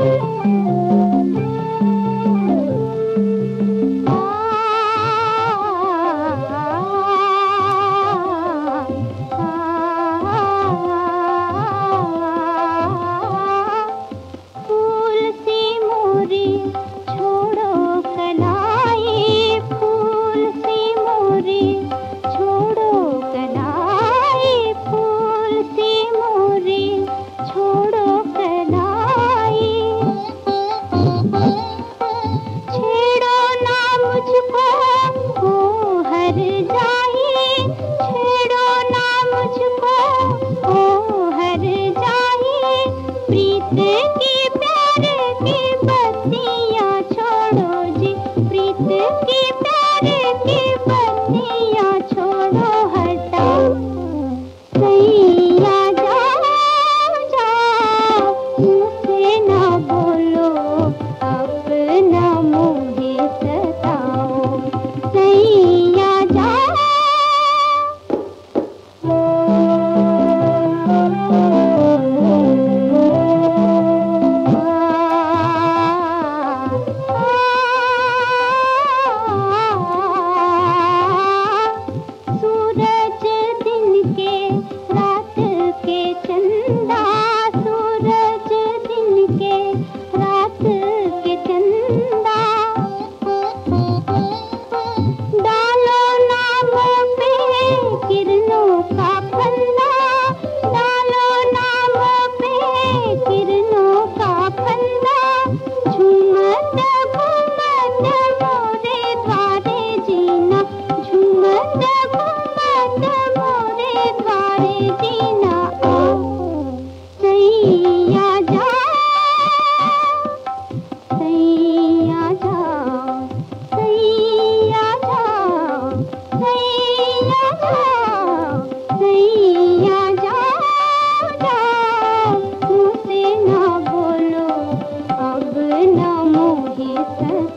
फूल Jesus.